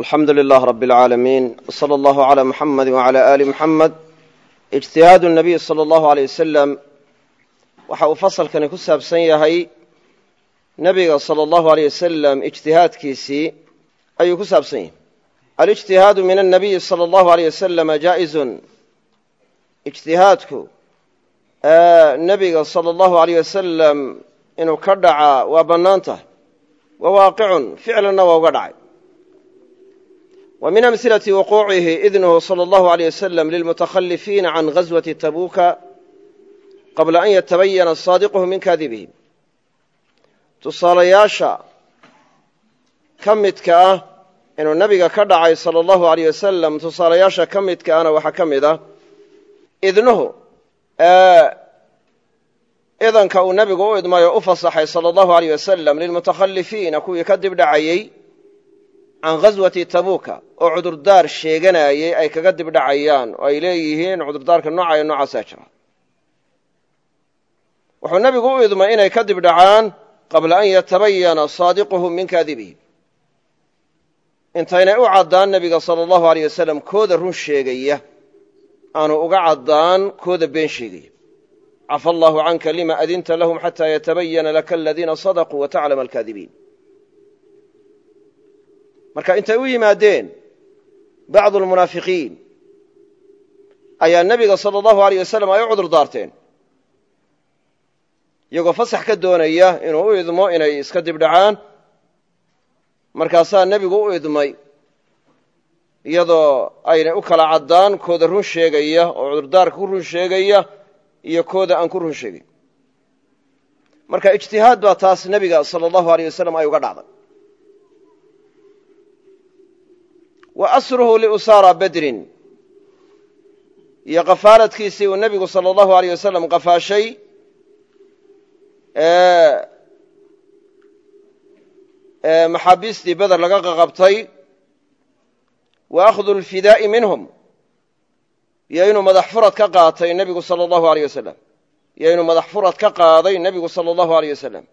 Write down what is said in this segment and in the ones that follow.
alxamdu lilah rab اlcaalamiin wslى allahu عlى muxamadi wعalى ali muxamed ijtihaadu nabiy salى allahu aleyh wasalam waxa uu fasalkani ku saabsan yahay nebiga salى allahu aleyh wasalam ijtihaadkiisii ayuu ku saabsan yahay alijtihaadu min annabiyi salى allahu aleyh wasalama jaa'izun ijtihaadku nebiga salى allahu aleyh wasalam inuu ka dhacaa waa bannaan tahay wa waaqicun ficlanna waa uga dhacay ومن أمثلة وقوعه wuquucihi صلى الله عليه وسلم للمتخلفين lilmutakhalifiina غزوة ghaswati tabuuka أن an yatabayana saadiquhu min kaadibihim. Tusaalayaasha ka midka ah inuu nabiga ka dhacay sala allahu aleyh wasalam tusaalayaasha ka midka ahna waxaa ka mid ah idnuhu idanka uu nabigu u idmay oo u fasaxay sala allahu aleyh wasalam lilmutakhalifiina kuwii ka dib dhacayey can ghaswati tabuuka oo cudurdaar sheeganayey ay kaga dib dhacayaan oo ay leeyihiin cudurdaarka noocayo noocaasaa jira wuxuu nebigu u idmay inay ka dib dhacaan qabla an yatabayana saadiquhum min kaadibihim intaynay u caddaan nebiga sala allahu aleyh wasalam kooda run sheegaya. Aanu uga caddaan kooda been sheegaya. Cafa allahu canka lima adinta lahum xataa yatabayana laka aladiina sadaquu wataclama alkaadibiin marka intay u yimaadeen bacdu lmunaafiqiin ayaa nebiga sala allahu aleyh wasalam ay u cudur daarteen. Iyagoo fasax ka doonaya inuu u idmo inay iska dib dhacaan markaasaa nebigu u idmay iyadoo aynay u kala caddaan kooda run sheegaya oo cudurdaarka ku run sheegaya iyo kooda aan ku run sheegayn marka ijtihaad baa taas nebiga sala allahu aleyh wasalam ay uga dhacday wa asruhu liusaara bedrin iyo qafaaladkiisii uu nebigu sala allahu aleyh wasalam qafaashay maxaabiistii beder laga qaqabtay wa akhdu lfidaa'i minhum. Iyo inuu madax furad ka qaatay nebigu sala allahu aleyh wasalam iyo inuu madax furad ka qaaday nebigu sala allahu aleyh wasalam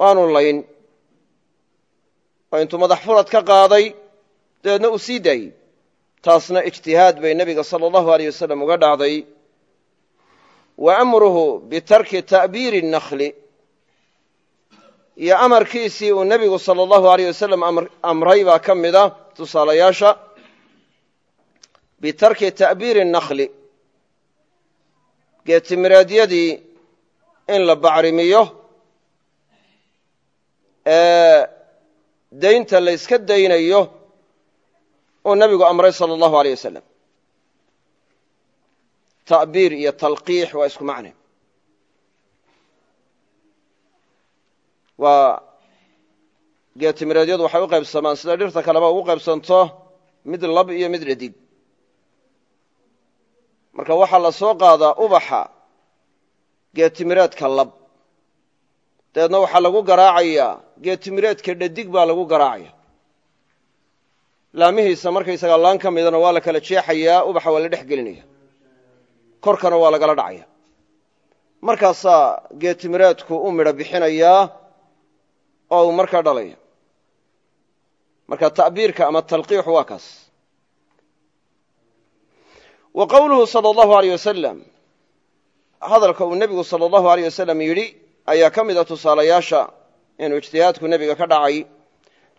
waanu layn. Oo intuu madax furad ka qaaday dabeedna uu sii daayey taasna ijtihaad bay nebiga sala allahu aleyh wasalam uga dhacday. Wa amruhu bitarki ta'biiri nakli iyo amarkiisii uu nebigu sala allahu aleyh wasalam amray baa ka mid a tusaalayaasha bitarki ta'biiri nakli geetimiraadyadii in la bacrimiyo ee daynta la yska daynayo uu nebigu amray sala allahu aleyh wasalam ta'biir iyo talqiix waa isku macne. Waa geetimireedyadu waxay u qaybsamaan sida dhirta kaleba ugu qaybsanto mid lab iyo mid dhadig marka waxaa la soo qaadaa ubaxa geetimireedka lab dabeedna waxaa lagu garaacayaa geetimireedka dhadig baa lagu garaacaya laamihiisa markaysagaa laan ka midana waa la kala jeexayaa ubaxa waa la dhex gelinaya korkana waa lagala dhacaya. Markaasaa geetimireedku u midho bixinayaa oo uu markaa dhalaya. Marka ta'biirka ama talqiixu waa kaas. Wa qowluhu sala allahu aleyh wasalam hadalka uu nebigu sala allahu aleyh wasalam yidhi ayaa ka mida tusaalayaasha inuu ijtihaadku nebiga ka dhacay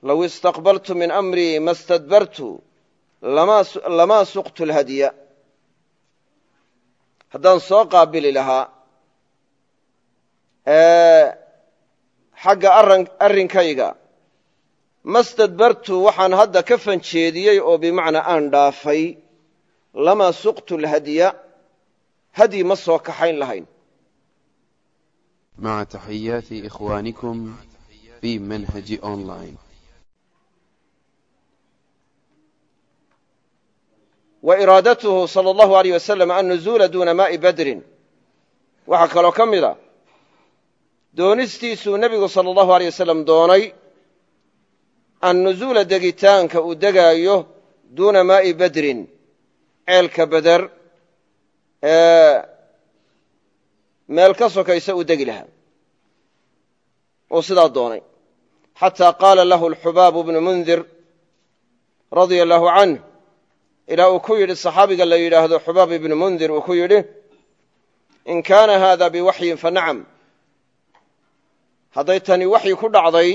low istaqbaltu min amrii ma stadbartu lamaa suqtu lhadya haddaan soo qaabili lahaa xagga arrinkayga ma stadbartu waxaan hadda ka fanjeediyey oo bimacnaa aan dhaafay lamaa suqtu lhadya hadyi ma soo kaxayn lahayn مع تحيات إخوانكم في منهج أونلاين wa iraadatuhu sal allahu aleyh wasalam annuzuula duuna maai badrin waxaa kaloo ka mid a doonistiisuu nebigu sala allahu aleyh wasalam doonay annuzuula degitaanka uu degaayo duuna maai badrin ceelka beder ee meel ka sokaysa uu degi lahaa uu sidaa doonay xataa qaala lahu alxubaabu bnu mundir radia allaahu canh ilaa uu ku yidhi saxaabiga la yidhaahdo xubaab ibnu mundir uu ku yidhi in kaana haada biwaxyin fa nacam. Hadday tani waxyi ku dhacday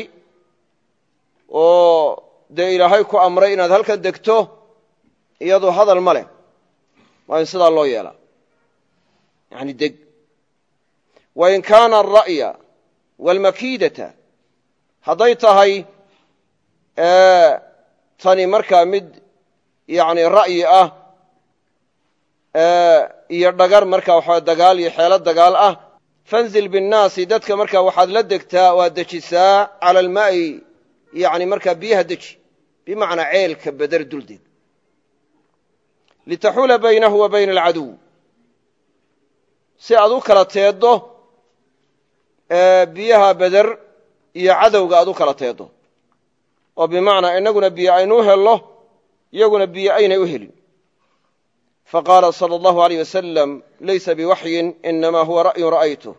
oo dee ilaahay ku amray inaad halkan degto iyadu hadal ma leh. Waa in sidaa loo yeelaa. Yani deg. Wain kaana alra'ya waalmakiidata hadday tahay tani markaa mid yani ra'yi ah iyo dhagar marka waxaa dagaal iyo xeelo dagaal ah. Fanzil binnaasi dadka markaa waxaad la degtaa waad dejisaa cala almaa'i yani markaa biyaha deji bimacnaa ceelka beder duldeg litaxuula baynahu wa bayna alcaduw. Si aad u kala teeddo biyaha beder iyo cadowga aad u kala teeddo. Oo bimacnaa innaguna biyo aynuu hello iyaguna biyo aynay u helin. Faqaala sala allahu alayh wasalam laysa biwaxyin inamaa huwa ra'yun ra'aytuh.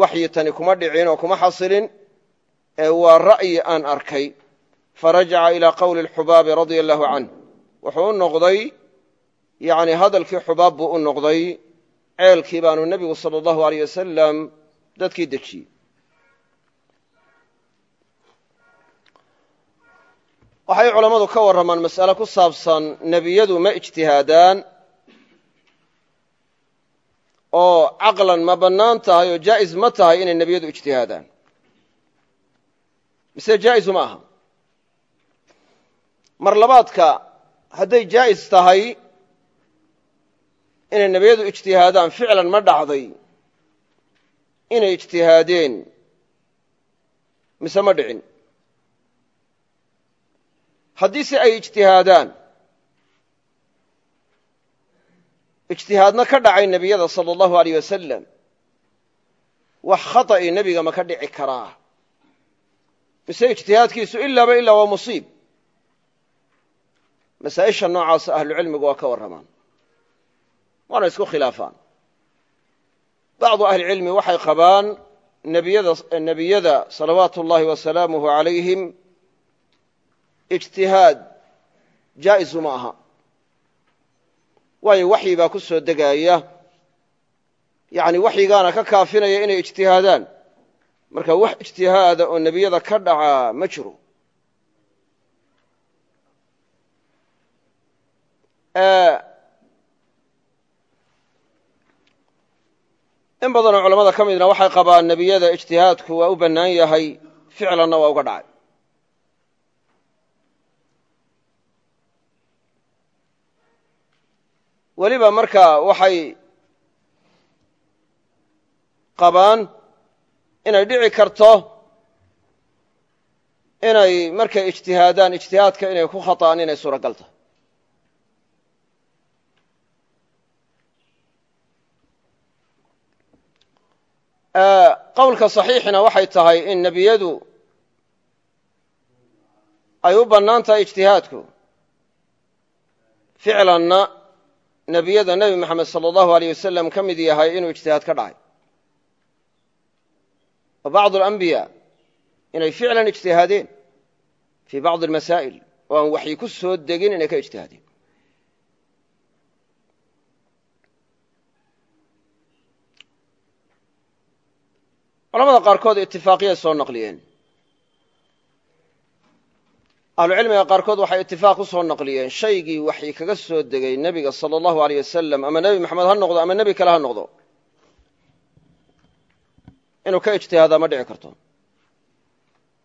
Waxyi tani kuma dhicin oo kuma xasilin ee waa ra'yi aan arkay. Farajaca ilaa qowli alxubaabi radia allahu canh wuxuu u noqday yani hadalkii xubaab buu u noqday ceelkii baanu nebigu sala allahu aleyh wasalam dadkii dejiyey waxay culammadu ka warramaan mas'ale ku saabsan nebiyadu ma ijtihaadaan oo caqlan ma bannaan tahay oo jaa'is ma tahay inay nebiyadu ijtihaadaan. Mise jaa'isu ma aha. Mar labaadka hadday jaa'is tahay inay nebiyadu ijtihaadaan ficlan ma dhacday inay ijtihaadeen mise ma dhicin haddii se ay ijtihaadaan. Ijtihaadna ka dhacay nebiyada sala allahu aleyh wasalam wax khata'i nebiga ma ka dhici karaa. Mise ijtihaadkiisu ilaaba ilaa waa musiib. Masaa'isha noocaasa ahlucilmigu waa ka warramaan. Waana isku khilaafaan. Bacdu ahlicilmi waxay qabaan nebiyada salawaatu ullaahi wasalaamuhu calayhim ijtihaad jaa'isu ma aha. Waayo waxyi baa ku soo degaaya yani waxyigaana ka kaafinaya inay ijtihaadaan. Marka wax ijtihaada oo nebiyada ka dhacaa ma jiro. In badanoo culamada ka midna waxay qabaan nebiyada ijtihaadku waa u bannaan yahay ficlanna waa uga dhacay weliba marka waxay qabaan inay dhici karto inay markay ijtihaadaan ijtihaadka inay ku khaطa'an inay suuragal tahay. Qowlka صaxiixina waxay tahay in nebiyadu ay u bannaan tahay ijtihaadku. Ficlanna nebiyada nebi moxamed salى allahu aleyh wasalam ka mid yahay inuu ijtihaad ka dhacay. Wa bacdu alambiya inay ficlan ijtihaadeen fii bacdi almasaa'il oo aan waxyi ku soo degin inay ka ijtihaadeen. Culamada qaarkood itifaaqiyay soo naqliyeen ahlucilmiga qaarkood waxay itifaaq ku soo naqliyeen shaygii waxyi kaga soo degay nebiga sala allahu aleyh wasalam ama nebi maxamed ha noqdo ama nebi kale ha noqdo. Inuu ka ijtihaadaa ma dhici karto.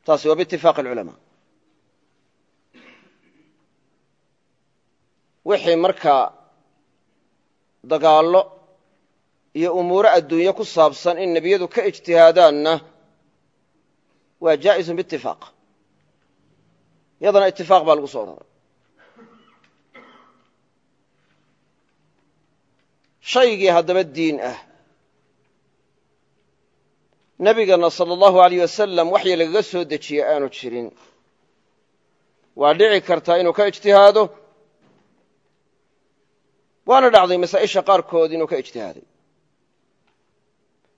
Taasi waa biitifaaqi alculamaa. Wixii markaa dagaallo iyo umuuro adduunye ku saabsan in nebiyadu ka ijtihaadaanna waa jaa'isun biitifaaq yadana itifaaq baa lagu soo aroray shaygii haddaba diin ah. Nebigana sala allahu aleyh wasalam waxyi lagaga soo dejiye aanu jirin. Waa dhici kartaa inuu ka ijtihaado waana dhacday masaa'isha qaarkood inuu ka ijtihaaday.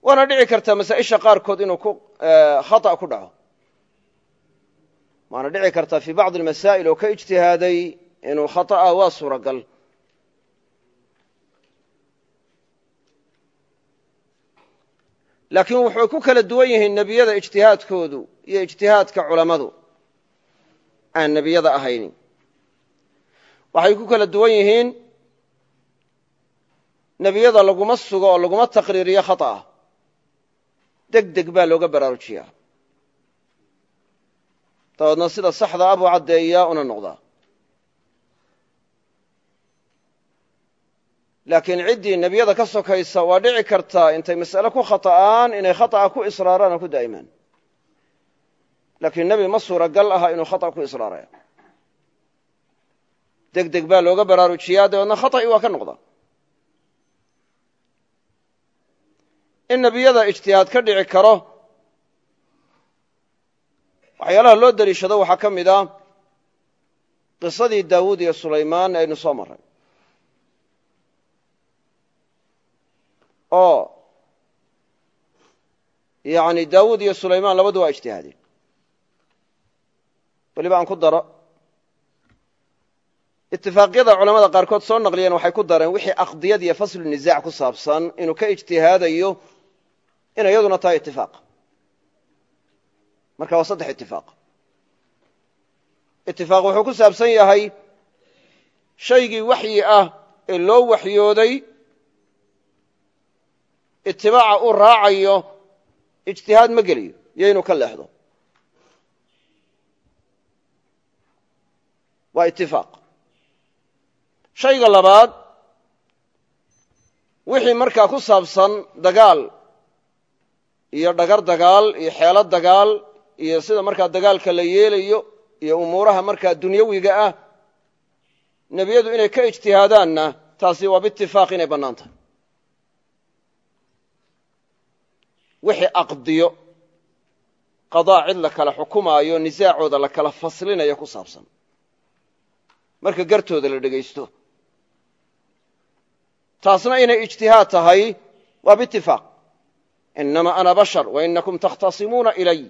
Waana dhici kartaa masaa'isha qaarkood inuu ku khata' ku dhaco waana dhici kartaa fii bacdi almasaa'il oo ka ijtihaaday inuu khata'a waa suuragal. Laakiin wuxuu ku kala duwan yihiin nebiyada ijtihaadkoodu iyo ijtihaadka culammadu aan nebiyada ahaynin. Waxay ku kala duwan yihiin nebiyada laguma sugo oo laguma taqriiriyo khata'a. Deg deg baa looga baraarujiyaa dabeedna sida saxda abuu caddeeyaa una noqdaa. Laakiin ciddii nebiyada ka sokaysa waa dhici kartaa intay mas'ale ku khata'aan inay khata'a ku israaraan oo ku daa'imaan. Laakiin nebi ma suuragal aha inuu khata' ku israaraya. Deg deg baa looga baraarujiyaa dabeedna khata'i waa ka noqda. In nebiyada ijtihaad ka dhici karo waxyaalaha loo deliishado waxaa ka mid ah qisadii daawuud iyo sulaymaan aynu soo marray. Oo yani daawuud iyo sulaymaan labadu waa ijtihaadeen weliba aan ku daro. Itifaaqyada culamada qaarkood soo naqliyeen waxay ku dareen wixii aqdiyad iyo faslu nisaac ku saabsan inuu ka ijtihaadayo inay iyaduna tahay itifaaq marka waa saddex itifaaq itifaaq wuxuu ku saabsan yahay shaygii waxyi ah ee loo waxyooday itibaaca uu raacayo ijtihaad ma geliyo iyo inuu ka leexdo. Waa itifaaq shayga labaad wixii markaa ku saabsan dagaal iyo dhagar dagaal iyo xeelo dagaal iyo sida markaa dagaalka la yeelayo iyo umuuraha markaa dunyawiga ah nebiyadu inay ka ijtihaadaanna taasi waa biitifaaq inay bannaan tahay. Wixii aqdiyo qadaa cid la kala xukumaayo nisaacooda la kala faslinayo ku saabsan. Marka gartooda la dhegaysto taasna inay ijtihaad tahay waa biitifaaq inama ana bashar wainakum takhtasimuuna ilay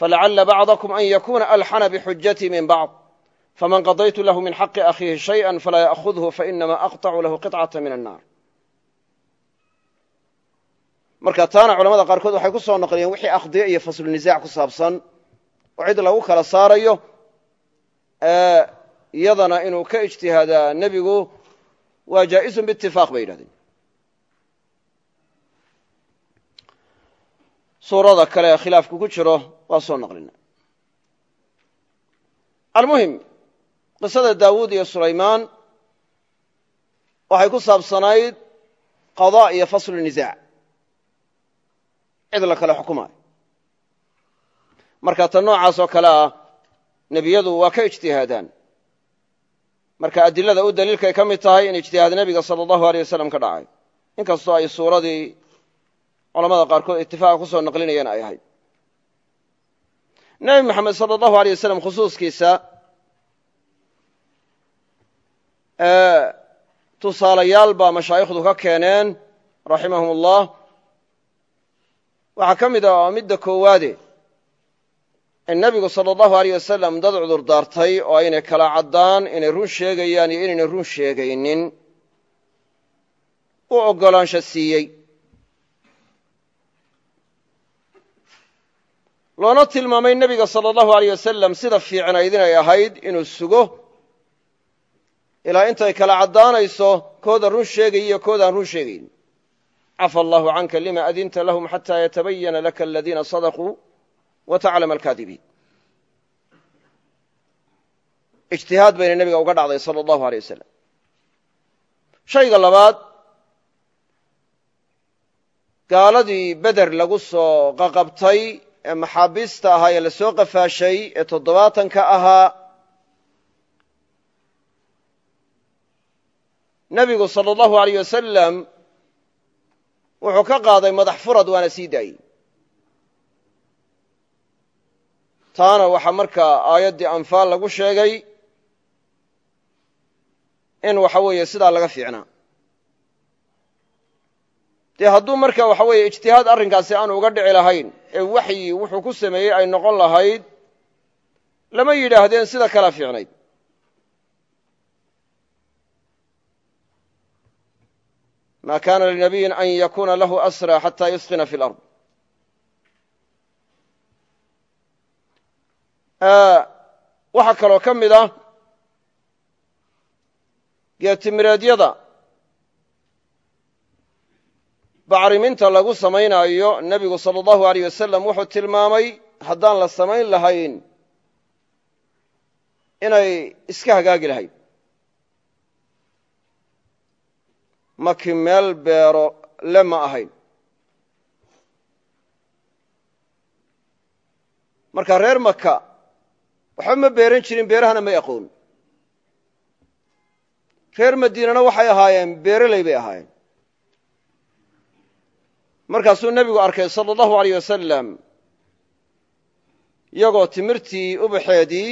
falacala bacdakum an yakuna alxana bixujatii min bacd faman qadaytu lahu min xaqi akhiihi shayئa falaa ya'khudhu fainama aqطacu lahu qiطcaةa min الnar marka taana culamada qaarkood waxay ku soo naqliyeen wixii aqdiye iyo faslunisaac ku saabsan oo cid lagu kala saarayo iyadana inuu ka ijtihaadaa nebigu waa jaa'isun biitifaaq bay yidhahdeen suurada kale ee khilaafku ku jiro waa soo naqlina. Almuhim qisada daawuud iyo sulaymaan waxay ku saabsanayd qadaa iyo faslu nisaac cid la kale xukumaayo. Marka ta noocaas oo kale ah nebiyadu waa ka ijtihaadaan. Marka adilada u daliilkay ka mid tahay in ijtihaad nebiga sala allahu aleyh wasalam ka dhacay. Inkastoo ay suuradii culamada qaarkood itifaqa ku soo naqlinayeen ay ahayd nebi moxamed sala allahu aleyh wasalam khusuuskiisa tusaalayaal baa mashaayikhdu ka keeneen raximahum ullah waxaa ka mid ah oo midda koowaade in nebigu sala allahu aleyh wasalam dad cudur daartay oo aynay kala caddaan inay run sheegayaan iyo inaynay run sheegaynin u oggolaansho siiyey loona tilmaamay nebiga sala allahu aleyh wasalam sida fiicnayd inay ahayd inuu sugo ilaa intay kala caddaanayso kooda run sheegaya iyo koodaan run sheegayn cafa allahu canka lima adinta lahum xata yatabayana laka aladiina sadaquu wa taclama alkaadibiin. Ijtihaad bayna nebiga uga dhacday sala allahu aleyh wasalam shayga labaad gaaladii beder lagu soo qaqabtay ee maxaabiista ahaa ee la soo qafaashay ee toddobaatanka ahaa nebigu sala allahu aleyh wasalam wuxuu ka qaaday madax furad waana sii daayey. Taana waxaa markaa aayaddii anfaal lagu sheegay in waxa weeye sidaa laga fiicnaa dee hadduu marka waxa weeye ijtihaad arrinkaasi aanu uga dhici lahayn ee waxyi wuxuu ku sameeyey ay noqon lahayd lama yidhaahdeen sida kala fiicnayd. Ma kana linabiyin an yakuna lahu asra xata yusqina fi lard waxaa kaloo ka mid ah geetimireedyada bacriminta lagu samaynaayo nebigu sala allahu aleyh wasalam wuxuu tilmaamay haddaan la samayn lahayn inay iska hagaagi lahayd. Maki meel beero le ma ahayn. Marka reer maka waxba ma beeran jirin beerahana may aqoon. Reer madiinana waxay ahaayeen beereley bay ahaayeen markaasuu nebigu arkay sala allahu aleyh wasalam iyagoo timirtii ubaxeedii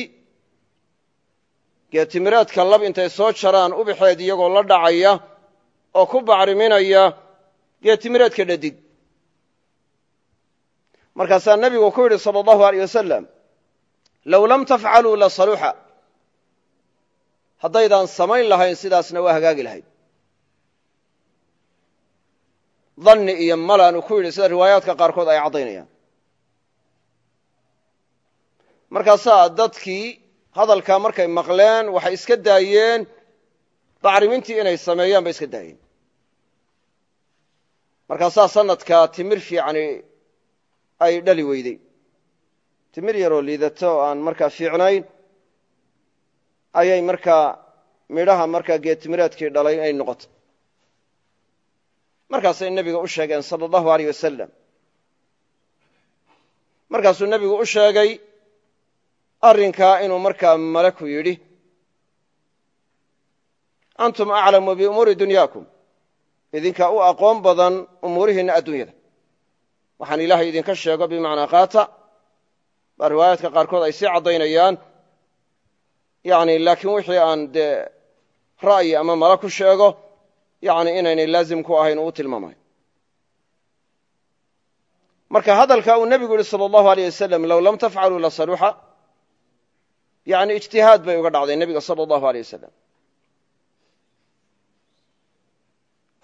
geetimireedka lab intay soo jaraan ubaxeedii iyagoo la dhacaya oo ku bacriminaya geetimireedka dhadig markaasaa nebigu ku yidhi sala allahu aleyh wasalam low lam tafcaluu la saluxa haddaydaan samayn lahayn sidaasna waa hagaagi lahayd danni iyo malaanu ku yidhi sida riwaayaadka qaarkood ay caddaynayaan. Markaasaa dadkii hadalkaa markay maqleen waxay iska daayeen bacrimintii inay sameeyaan bay iska daayeen. Markaasaa sanadkaa timir fiicani ay dhali weyday. Timir yaroo liidato oo aan markaa fiicnayn ayay markaa midhaha markaa geetimireedkii dhalay ay noqotay markaasay nebiga u sheegeen sala allahu aleyh wasalam markaasuu nebigu u sheegay arrinkaa inuu markaa malaku yidhi. Antum aclamu biumuuri dunyaakum. Idinkaa u aqoon badan umuurihiinna adduunyada. Waxaan ilaahay idinka sheego bimacnaa qaata. Baa riwaayaadka qaarkood ay sii caddaynayaan. Yani laakiin wixii aan dee ra'yi ama mala ku sheego yani inaynay laazim ku ahayn uu tilmaamayo marka hadalka uu nebigu yihi salى allahu aleyh wasalam low lam tafcaluu la saluxa yani ijtihaad bay uga dhacday nebiga salى allahu aleyh wasalam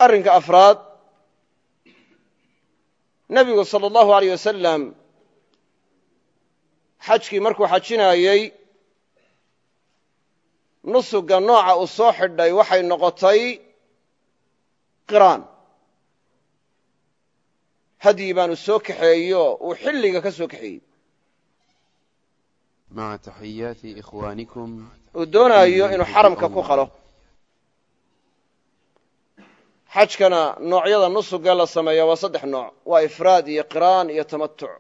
arrinka afraad nebigu salى allahu aleyh wasalam xajkii markuu xajinaayey nusuga nooca uu soo xidhay waxay noqotay qiraan. Hadyi baanu soo kaxeeyo uu xilliga ka soo kaxeeyey. Uu doonayo inuu xaramka ku qalo. Xajkana noocyada nusuga la sameeya waa saddex nooc. Waa ifraad iyo qiraan iyo tamatuc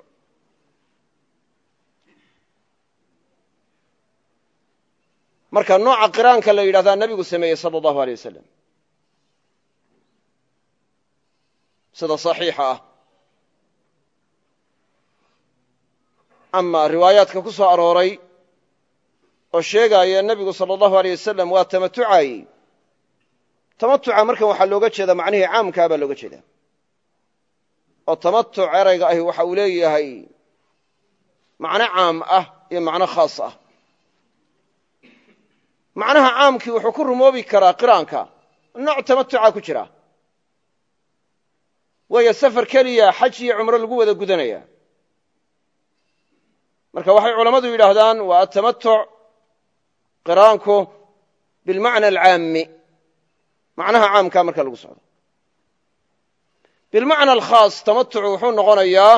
marka nooca qiraanka la yidhahdaa nebigu sameeyey sala allahu aley wasalam sida saxiixa ah. Ama riwaayaadka ku soo arooray oo sheegaya nebigu sala allahu aleyh wasalam waa tamatucaayey tamatuca markan waxaa looga jeedaa macnihii caamkaa baa looga jeedaa. Oo tamatuc erayga ahi waxa uu leeyahay macno caam ah iyo macno khaas ah. Macnaha caamkii wuxuu ku rumoobi karaa qiraanka. Nooc tamatuca ku jira waayo safar keliya xaj iyo cumro lagu wada gudanaya. Marka waxay culammadu yidhaahdaan waa atamatuc qiraanku bilmacna alcaami macnaha caamkaa marka lagu socdo. Bilmacna alkhaas tamatucu wuxuu noqonayaa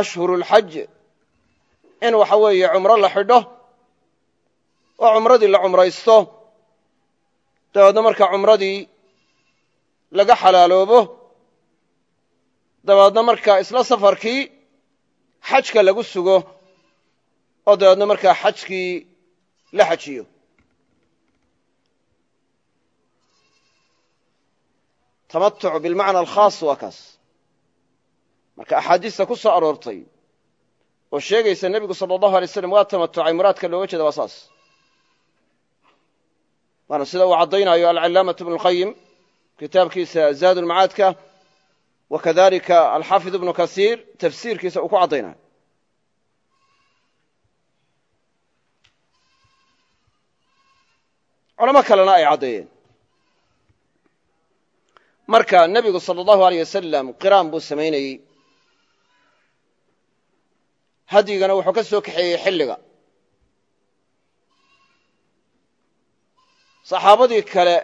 ashhuru اlxaj in waxa weeye cumro la xidho oo cumradii la cumraysto dabeedna marka cumradii laga xalaaloobo dabeedna markaa isla safarkii xajka lagu sugo oo dabeedna markaa xajkii la xajiyo. Tamatuc bilmacna alkhaas waa kaas. Marka axaadiista ku soo aroortay oo sheegaysa nebigu sala allahu alay slam waa tamatucay muraadka looga jeeda waa saas. Waana sida uu caddaynayo alcalaamaة ibnu اlqayim kitaabkiisa zaad ulmacaadka wakadalika alxaafid ibnu kasiir tafsiirkiisa uu ku caddaynay culamo kalena ay caddeeyeen marka nebigu sala allahu aleyh wasalam qiraan buu samaynayey hadyigana wuxuu ka soo kaxeeyey xilliga saxaabadii kale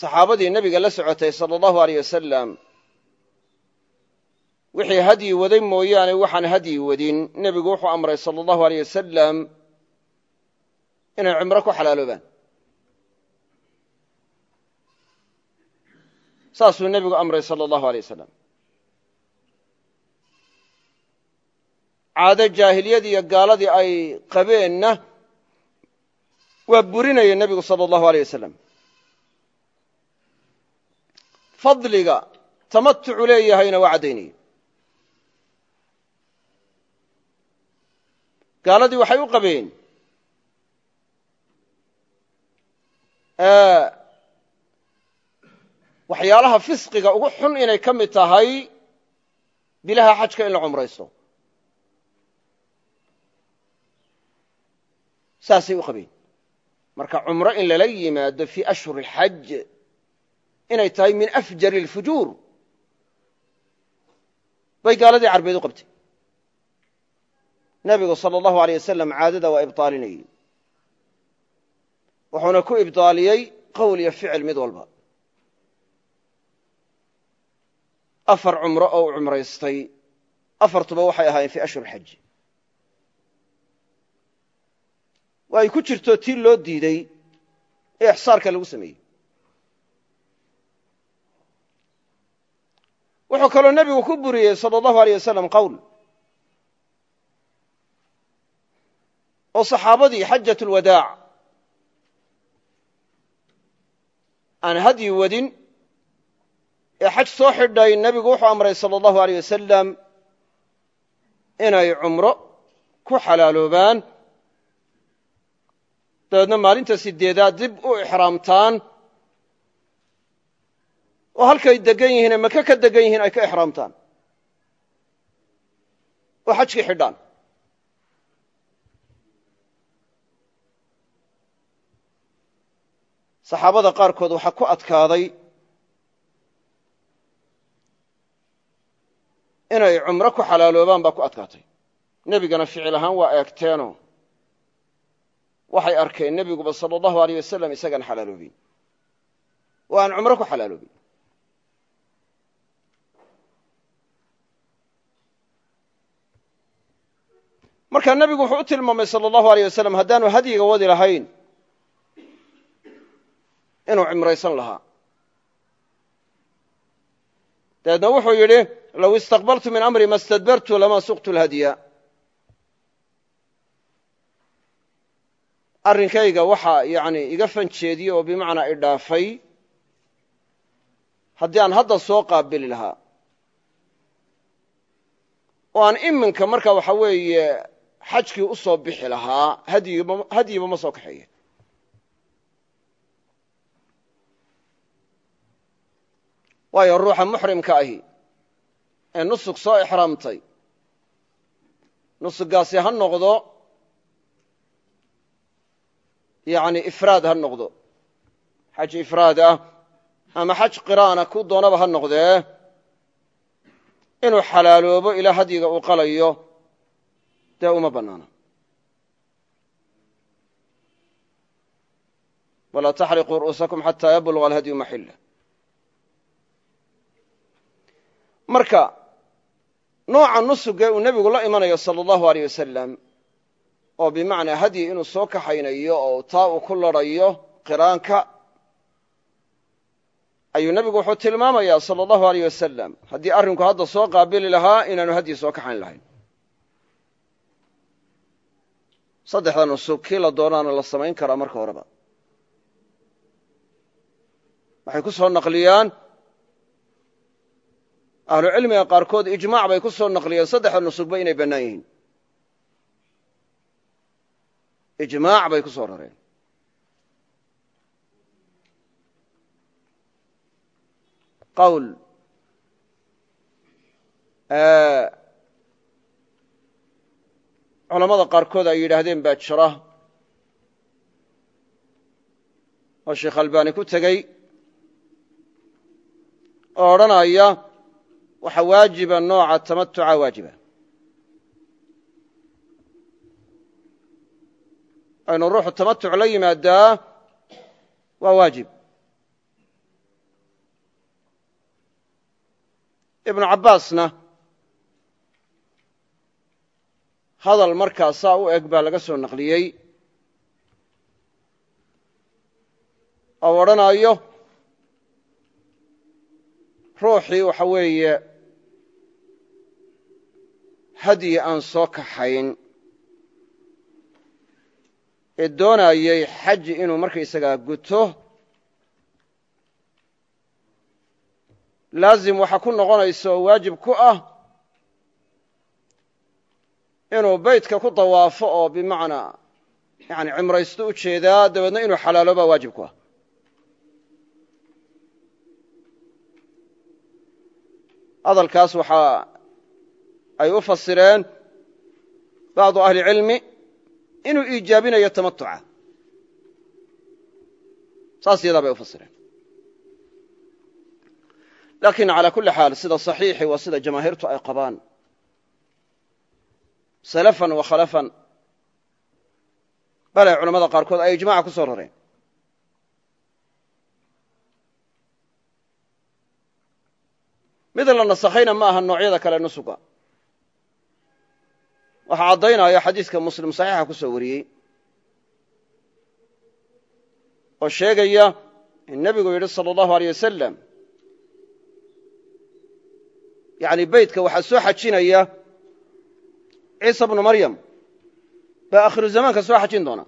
saxaabadii nebiga la socotay sala allahu aleyh wasalam wixii hadyi waday mooyaane waxaan hadyi wadin. Nebigu wuxuu amray sala allahu aleyh wasalam inay cumro ku xalaaloobaan. Saasuu nebigu amray sala allahu aleyh wasalam caado jaahiliyadii iyo gaaladii ay qabeenna waa burinaya nebigu sala allahu aleyh wasalam fadliga tamatucu leeyahayna waa caddaynaya gaaladii waxay u qabeen waxyaalaha fisqiga ugu xun inay ka mid tahay bilaha xajka in la cumraysto. Saasay u qabeen. Marka cumro in lala yimaado fii ashhuri اlxaj inay tahay min afjari اlfujuur bay gaaladii carbeed u qabtay nebigu salى اllahu aleyh wasalam caadada waa ibطaalinayey wuxuuna ku ibطaaliyey qowl iyo ficil mid walba afar cumro oo u cumraystay afartuba waxay ahaayeen fii ashhur xaj waa ay ku jirto tii loo diidey ee ixsaarka lagu sameeyey wuxuu kaloo nebigu ku buriyey sal allahu aleyh wasalam qowl oo saxaabadii xajat lwadaac aan hadyi wadin ee xaj soo xidhay nebigu wuxuu amray sala allahu aleyh wasalam inay cumro ku xalaaloobaan. Dabeedna maalinta sideedaad dib u ixraamtaan oo halkay degan yihiin ee maka ka degan yihiin ay ka ixraamtaan. Oo xajkii xidhaan. Saxaabada qaarkood waxaa ku adkaaday inay cumro ku xalaaloobaan baa ku adkaatay. Nebigana ficil ahaan waa eegteenoo waxay arkeen nebiguba sala allahu aleyh wasalam isagaan xalaaloobin. Oo aan cumro ku xalaaloobin marka nebigu wuxuu u tilmaamay sala allahu aleyh wasalam haddaanu hadyiga wadi lahayn inuu cimraysan lahaa. Dabeedna wuxuu yidhi low istaqbaltu min amri ma stadbartu lama suqtu lhadya arrinkayga waxaa yani iga fanjeediyey oo bimacnaa idhaafay haddii aan hadda soo qaabili lahaa oo aan iminka marka waxa weeye xajkii u soo bixi lahaa hadyiba ma soo kaxeeye waayo ruuxa muxrimka ahi ee nusug soo ixraamtay nusugaasi ha noqdo yani ifraad ha noqdo. Xaj ifraad ah ama xaj qiraana ku doonaba ha noqdee inuu xalaaloobo ilaa hadyiga uu qalayo dee uma bannaana walaa taxriquu ru'uusakum xataa yabluga alhadyu maxila marka nooca nusugee uu nebigu la imanayo sala allahu aleyh wasalam oo bimacnaa hadyi inuu soo kaxaynayo oo taa uu ku ladhayo qiraanka ayuu nebigu wuxuu tilmaamayaa sala allahu aleyh wasalam haddii arrinku hadda soo qaabili lahaa inaanu hadyi soo kaxayn lahayn saddexda nusug kii la doonaana la samayn karaa marka horeba. Waxay ku soo naqliyaan ahlucilmiga qaarkood ijmaac bay ku soo naqliyeen saddexda nusugba inay bannaan yihiin. Ijmaac bay ku soo rareen. Qawl culammada qaarkood ay yidhaahdeen baa jira. Oo sheekh albani ku tegey oo odhanaya waxa waajiba nooca tamatuca waajiba. Aynu ruuxu tamatuc la yimaadaa waa waajib. Ibnu cabbaasna hadal markaa saa u eg baa laga soo naqliyey. Oo odhanayo ruuxii waxa weeye hadyi aan soo kaxayn ee doonayey xaji inuu markaysagaa guto laazim waxaa ku noqonaysa waajib ku ah inuu beytka ku dawaafo oo bimacnaa yani cimraysto u jeedaa dabeedna inuu xalaalo baa waajib ku ah. Hadalkaas waxa ay u fasireen bacdu ahli cilmi inuu iijaabinayo tamatuca saas yadaa bay u fasireen. Lakin calى kuli xaal sida صaxiixi waa sida jamaahiirtu ay qabaan salafan wa khalafan. Bale culamada qaarkood ay ijmaca ku soo rareen. Mid la nasakhayna ma aha noocyada kale nusuga. Waxaa caddaynaya xadiiska muslim saxiixa ku soo wariyey oo sheegaya in nebigu yidhi salى اllahu aleyh wasalam yani beytka waxaa soo xajinaya ciisa bnu maryam. Baa akhiru zamaanka soo xajin doona.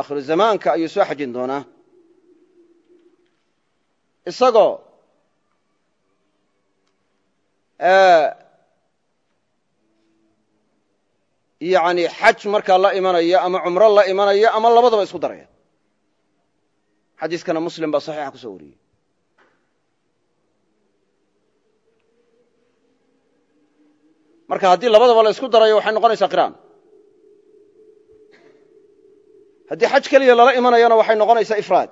Akhiru zamaanka ayuu soo xajin doonaa isagoo yani xaj markaa la imanaya ama cumro la imanaya ama labadaba isku daraya. Xadiiskana muslim baa saxiixa ku soo marka haddii labadaba la isku darayo waxay noqonaysaa qiraan. Haddii xaj keliya lala imanayana waxay noqonaysaa ifraad.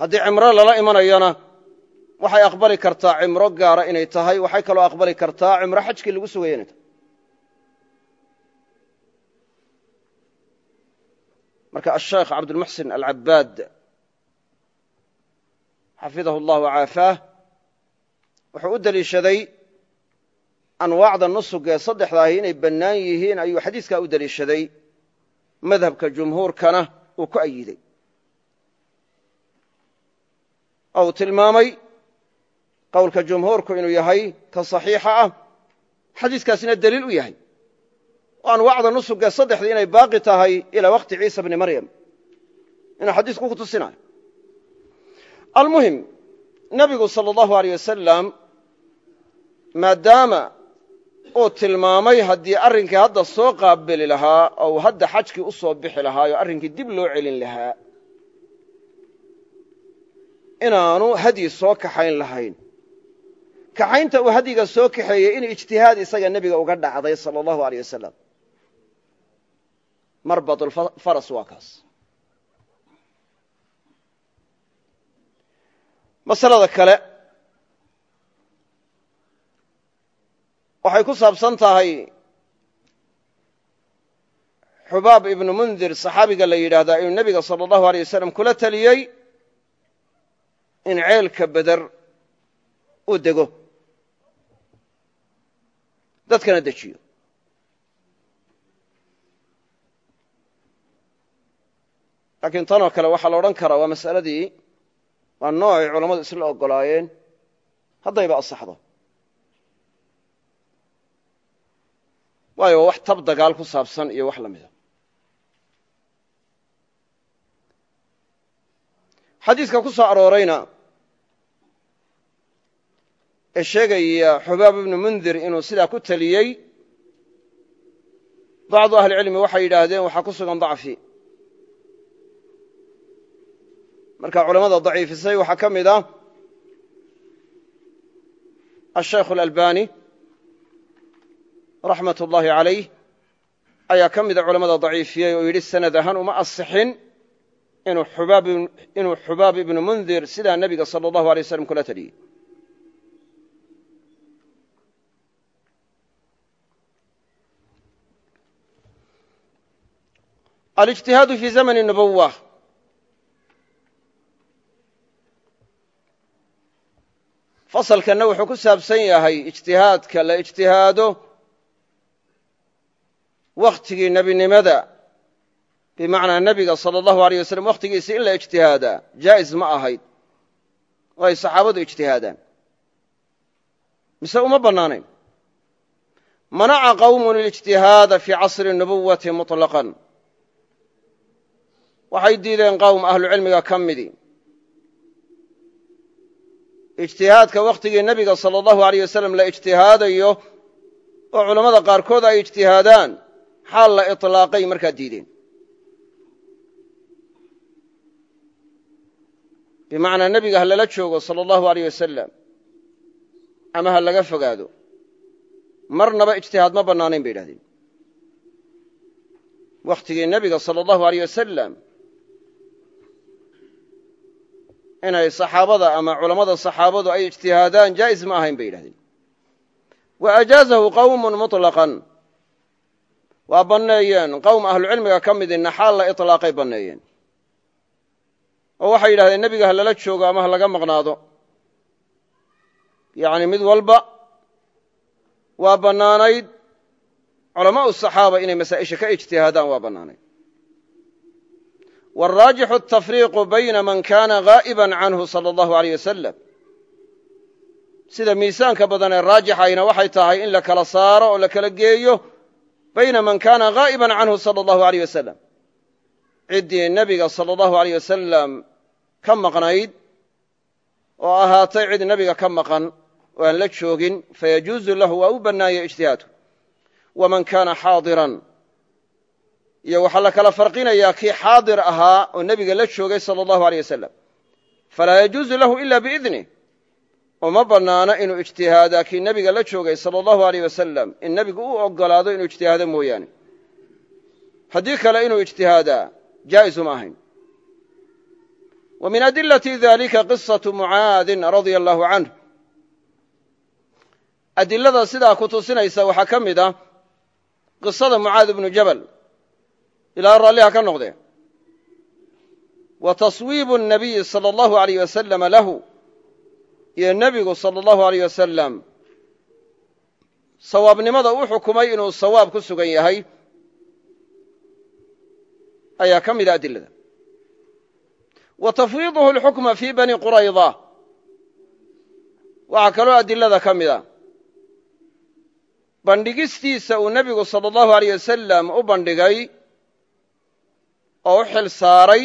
Haddii cimro lala imanayana waxay aqbali kartaa cimro gaara inay tahay waxay kaloo aqbali kartaa cimro xajkii lagu sugaya inay tahay marka asheekh cabdulmuxsin alcabaad xafidahu اllah wacaafaah wuxuu u deliishaday anwaacda nusug ee saddexda ahi inay bannaan yihiin ayuu xadiiskaa u deliishaday madhabka jumhuurkana uu ku ayiday. Oo tilmaamay qowlka jumhuurku inuu yahay ka saxiixa ah xadiiskaasina deliil u yahay. Oo anwaacda nusugee saddexdii inay baaqi tahay ilaa waqti ciisa bni maryam. Inuu xadiisku ku tusinayo almuhim nebigu sala allahu aleyh wasalam maadaama uu tilmaamay haddii arrinkii hadda soo qaabili lahaa oo uu hadda xajkii u soo bixi lahaa oo arrinkii dib loo celin lahaa inaanu hadyi soo kaxayn lahayn. Kaxaynta uu hadyiga soo kaxeeyey in ijtihaad isaga nebiga uga dhacday sala allahu aleyh wasalam marbadulfaras waa kaas. Masalada kale waxay ku saabsan tahay xubaab ibnu mundir saxaabiga la yidhaahdaa inuu nebiga sala allahu aleyh wasalam kula taliyey in ceelka beder uu dego. Dadkana dejiyo. Laakiin tanoo kale waxaa la odhan karaa waa masaladii waa noocay culammadu isla ogolaayeen haddayba asaxdo waayo waa wax tab dagaal ku saabsan iyo wax la mida xadiiska ku soo aroorayna ee sheegaya xubaab ibnu mundir inuu sidaa ku teliyey bacdu ahlicilmi waxay yidhaahdeen waxaa ku sugan dacfi. Marka culamada daciifisay waxaa ka mid ah ashaykhu alalbani raxmat ullaahi calayh ayaa ka mida culammada daciifiyey oo yidhi sanad ahaan uma asixin inuu xubaab ibnu mundir sidaa nebiga sala allahu alay waslam kula taliyey alijtihaadu fi zamani nubuwa fasalkanna wuxuu ku saabsan yahay ijtihaadka la ijtihaado wakhtigii nebinimada bimacnaa nebiga sala allahu aleyh wasalam wakhtigiisi in la ijtihaadaa jaa'is ma ahayd. Oo ay saxaabadu ijtihaadaan. Mise uma bannaanayn? Manaca qawmun ilijtihaada fii casri nubuwati muطlaqan waxay diideen qowm ahlucilmiga ka midii ijtihaadka wakhtigii nebiga sala allahu aleyh wasalam la ijtihaadayo oo culammada qaarkood ay ijtihaadaan xaal la iطlaaqay markaa diideen? Bimacnaa nebiga ha lala joogo sala allahu aleyh wasalam ama ha laga fogaado marnaba ijtihaad ma bannaanayn bay yidhahdeen wakhtigii nebiga sala allahu aleyh wasalam inay saxaabada ama culammada saxaabadu ay ijtihaadaan jaa'is ma ahayn bay yidhahdeen wa ajaazahu qawmun muطlaqan waa banneeyeen qowm ahlucilmiga ka midina xaal la iطlaaqay banneeyeen oo waxay yidhahdeen nebiga ha lala joogo ama ha laga maqnaado. Yacni mid walba waa bannaanayd. Culamaa'u saxaaba inay masaa'isha ka ijtihaadaan waa bannaanayd. Wاlraajixu atafriiqu bayna man kana gaa'iban canhu sala allahu aleyh wasalam sida miisaanka badan ee raajixayna waxay tahay in la kala saaro oo la kala geeyo bayna man kana gaa'iban canhu sala allahu aleyh wasalam ciddii nebiga sala allahu aleyh wasalam ka maqnayd oo ahaatay cid nebiga ka maqan oo aan la joogin fayajuuzu lahu waa u bannaaya ijtihaadku waman kaana xaadiran. Iyo waxaa la kala farqinayaa kii xaadir ahaa oo nebiga la joogay sala allahu aleyh wasalam falaa yajuuzu lahu ila biidnih ooma bannaano inuu ijtihaada kii nebiga la joogay sala allahu aleyh wasalam in nebigu u ogolaado inuu ijtihaado mooyaane. Haddii kale inuu ijtihaadaa jaa'iz uma ahayn. Wa min adilati dalika qisatu mucaadin radia allahu canh adilada sidaa ku tusinaysa waxaa ka mid ah qisada mucaad ibnu jabal. Ilaa raalliha ka noqdee. Wa taswiibu nabiyi sala allahu aleyh wasalama lahu iyo nebigu sala allahu alayh wasalam sawaabnimada u xukumay inuu sawaab ku sugan yahay ayaa ka mida adilada. Wa tafwiiduhu alxukma fii bani qurayda waxaa kaloo adilada ka mid a. Bandhigistiisa uu nebigu sala allahu aleyh wasalam u bandhigay oo u xil saaray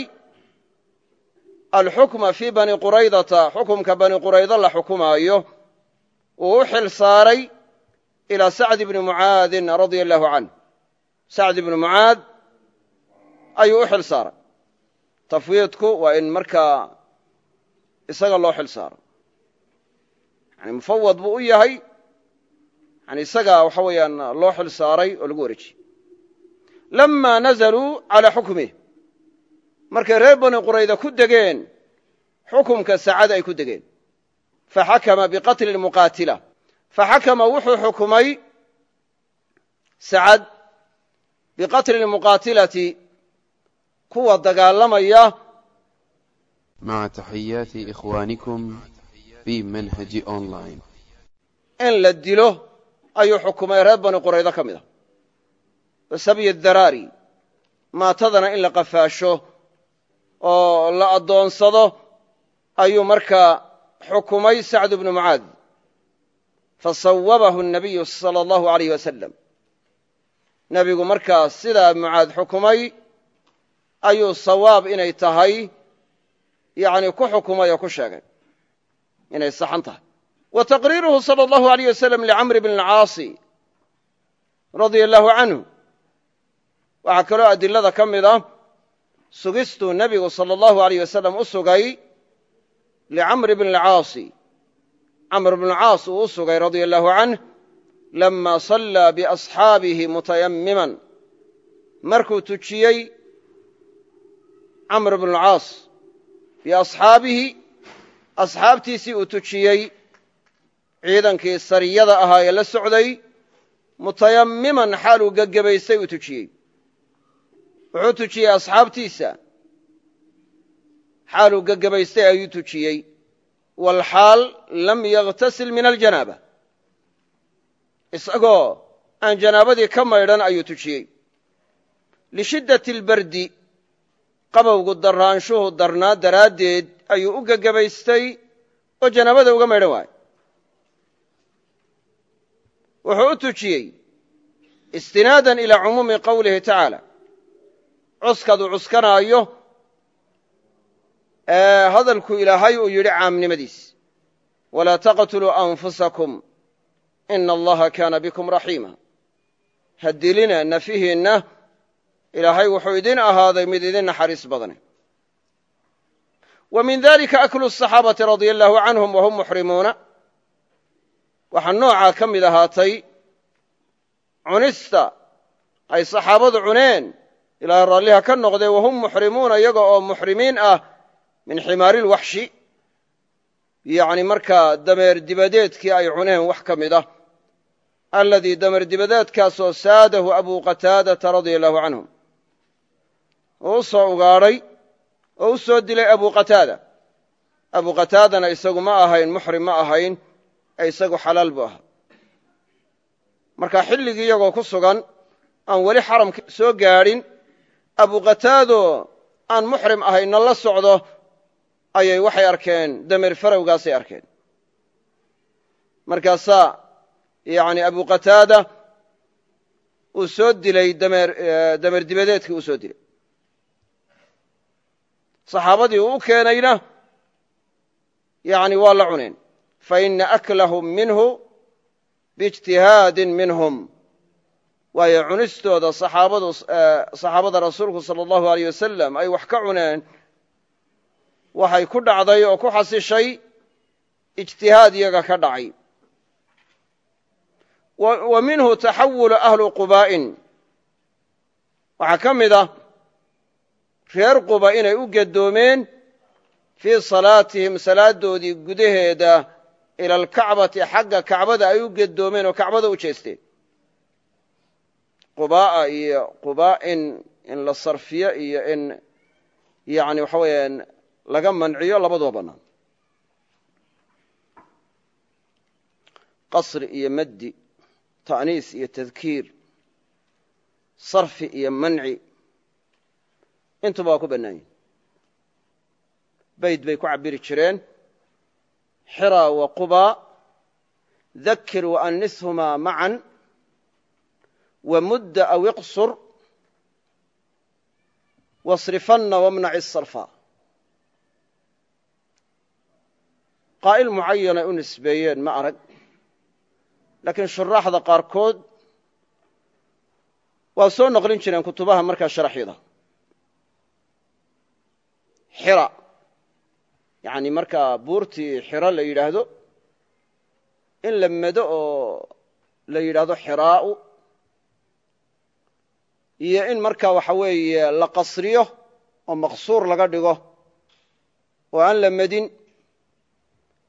alxukma fii bani quraydata xukumka bani quraydo la xukumaayo uu u xil saaray ilaa sacd bni mucaadin radia allahu canh sacd ibni mucaad ayuu u xil saaray. Tafwiidku waa in markaa isaga loo xil saaro. Yani mufawad buu u yahay yani isagaa waxa weeyaan loo xil saaray oo lagu wareejiyey lama nazaluu calaa xukmih markay reer bani qurayda ku degeen xukumka sacada ay ku degeen. Faxakama biqatli fa faxakama wuxuu xukumay sacad biqatli lmuqaatilati kuwa dagaalamaya. Maca taxiyaati ikhwaanikum fi manhaji online. In la dilo ayuu xukumay reer bani quraydo ka mid ah. a wasabyi daraari maatadana in la qafaasho oo la adoonsado ayuu markaa xukumay sacd bnu mucaad. Fasawabahu nabiyu sal allahu alayh wasalam nebigu markaa sidaa mucaad xukumay ayuu sawaab inay tahay yani ku xukumay oo ku sheegay. Inay saxan tahay. Wa taqriiruhu sal allahu alayh wasalam licamr bn alcaasi radia allahu canhu waxaa kaloo adilada ka mid ah sugistuu nebigu salى allahu alayh wasalam u sugay licamr bn اlcaasi camr bn caas uu u sugay radia allahu canh lama sallaa biasxaabihi mutayammiman. Markuu tujiyey camr bnu lcaas biasxaabihi asxaabtiisii uu tujiyey ciidankii sariyada ahaa ee la socday mutayammiman xaaluu gegebaystay uu tujiyey wuxuu tujiyey asxaabtiisa. Xaaluu gegebaystay ayuu tujiyey. Walxaal lam yakhtasil min aljanaaba isagoo aan janaabadii ka maydhan ayuu tujiyey. Lishiddati albardi qabowgu darraanshuhu darnaa daraaddeed ayuu u gegebaystay oo janaabada uga maydhan waayo wuxuu u tujiyey istinaadan ilaa cumuumi qowlihi tacaala cuskadu cuskanaayo ee hadalku ilaahay uu yidhi caamnimadiis. Walaa taqtuluu anfusakum ina allaha kaana bikum raxiima. Ha dilina nafihiinna ilaahay wuxuu idin ahaaday mid idin naxariis badane. Wa min dalika aklu asaxaabati radia allahu canhum wahum muxrimuuna. Waxaa noocaa ka mid ahaatay cunista ay saxaabadu cuneen ilaahay raalliha ka noqdee wahum muxrimuuna iyaga oo muxrimiin ah min ximaari lwaxshi yacni markaa dameer dibadeedkii ay cuneen wax ka mid ah. Aladii dameer dibadeedkaasoo saadahu abu qataadata radia allahu canhum. Oo u soo ugaadhay oo u soo dilay abu qataada. Abu qataadana isagu ma ahayn muxrim ma ahayn ee isagu xalaal buu ahaa. Marka xilligii iyagoo ku sugan aan weli xaramka soo gaadhin abu qataado aan muxrim ahayna la socdo ayay waxay arkeen dameer farowgaasay arkeen. Markaasaa yani abu qataada uu soo dilay dameer dibadeedkii uu soo dilay. Saxaabadii uu u keenayna yani waa la cuneen. Faina aklahum minhu biijtihaadin minhum waayo cunistooda saxaabada rasuulku sala allahu aleyh wasalam ay wax ka cuneen waxay ku dhacday oo ku xasishay ijtihaad iyaga ka dhacay. Wa minhu taxawulu ahlu qubaa'in waxaa ka mid ah reer quba inay u gedoomeen fii salaatihim salaadoodii gudaheeda ila alkacbati xagga kacbada ay u gedoomeen oo kacbada u jeesteen qubaa'a iyo qubaa'in in la sarfiyo iyo in yani waxa weeyaan laga manciyo labaduba qasri iyo maddi ta'niis iyo tadkiir sarfi iyo manci intuba waa ku bannaan bayd bay ku cabiri jireen xira wa quba dakir waannishumaa macan wamudda aw iqsur wasrifanna wamnaci sarfa. Qaa'il mucayanay u nisbeeyeen ma arag. Laakiin shuraaxda qaarkood waa soo noqlin jireen kutubaha markaa sharaxyada. Xira. Yani markaa buurtii xiro la yidhaahdo in la mado oo la yidhaahdo xiraa'u iyo in markaa waxa weeye la qasriyo oo maqsuur laga dhigo oo aan la medin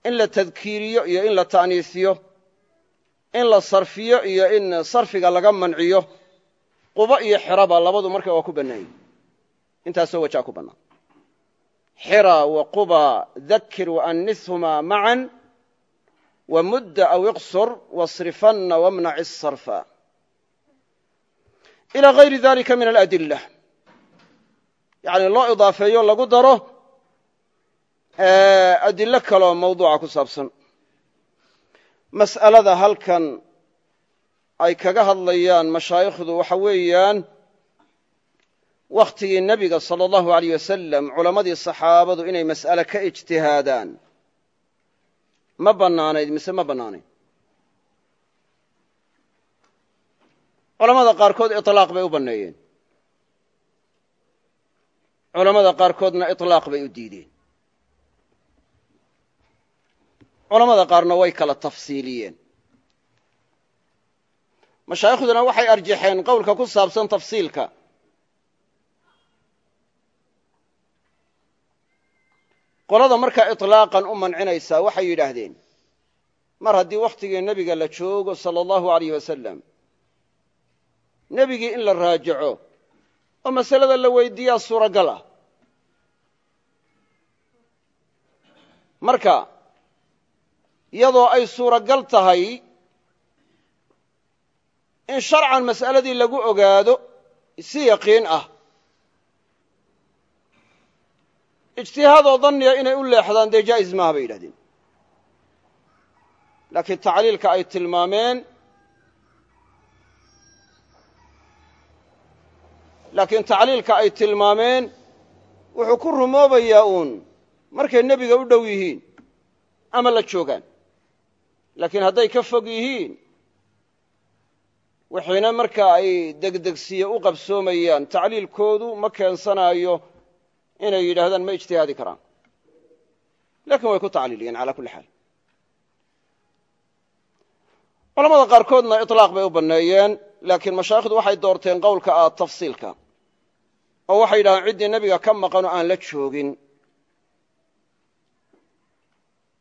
in la tadkiiriyo iyo in la ta'niisiyo in la sarfiyo iyo in sarfiga laga manciyo quba iyo xiraba labadu marka waa ku bannaanyi intaasoo wajaa ku bannaan xira wa quba dakir waannishumaa macan wamudda aw iqsur wasrifanna wamnaci sarfa ilى غayri dalika min aladila yani loo idaafeeyo lagu daro adilo kaloo mawduuca ku saabsan mas'alada halkan ay kaga hadlayaan mashaayikhdu waxa weeyaan wakhtigii nebiga salى اllahu aleyh wasalam culammadii saxaabadu inay mas'ale ka ijtihaadaan ma bannaanayd mise ma bannaanayd culamada qaarkood ilaaq bay u banneeyeen culamada qaarkoodna ilaaq bay u diideen. Culammada qaarna way kala tafsiiliyeen. Mashaayikhduna waxay arjaxeen qowlka ku saabsan tafsiilka. Qolada markaa ilaaqan u mancinaysaa waxay yidhaahdeen mar haddii wakhtigii nebiga la joogo sala allahu alayh wasalam nebigii in la raajaco oo masalada la weydiiyaa suuragal ah. Marka iyadoo ay suuragal tahay in sharcan mas'aladii lagu ogaado si yaqiin ah. Ijtihaadoo danniya inay u leexdaan dee jaa'is maaha bay yidhahdeen. Laakiin tacliilka ay tilmaameen laakiin tacliilka ay tilmaameen wuxuu ku rumoobayaa uun markay nebiga u dhow yihiin ama la joogaan. Laakiin hadday ka fog yihiin wixiina marka ay degdegsiye u qabsoomayaan tacliilkoodu ma keensanaayo inay yidhaahdaan ma ijtihaadi karaan. Lakin way ku tacliiliyeen cala kulli xaal. Culamada qaarkoodna iطlaaq bay u banneeyeen laakiin mashaayikhdu waxay doorteen qowlka ah tafsiilka oo waxay yidhahdeen ciddii nebiga ka maqan oo aan la joogin.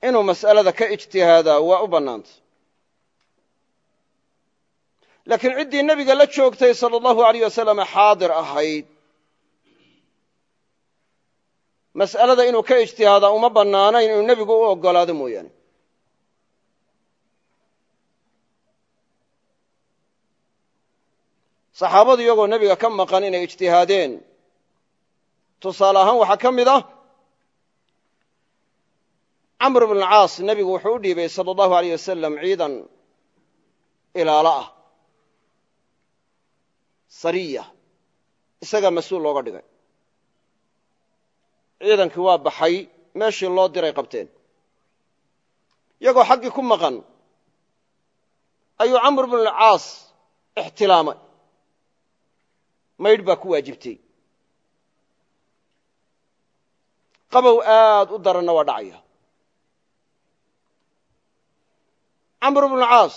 Inuu mas'alada ka ijtihaadaa waa u bannaantay laakiin ciddii nebiga la joogtay sala allahu alayh wasalam xaadir ahayd. Mas'alada inuu ka ijtihaadaa uma bannaanayn inuu nebigu u oggolaado mooyaane. Saxaabadu iyagoo nebiga ka maqan inay ijtihaadeen tusaale ahaan waxaa ka mid ah camr bn caas nebigu wuxuu u dhiibay sala allahu aleyh wasalam ciidan ilaalo ah sariya isagaa mas'uul looga dhigay. Ciidankii waa baxay meeshii loo diray qabteen. Iyagoo xaggii ku maqan ayuu camr bn caas ixtilaamay. Maydh baa ku waajibtay qabow aad u daranna waa dhacaya. Camr bnu caas.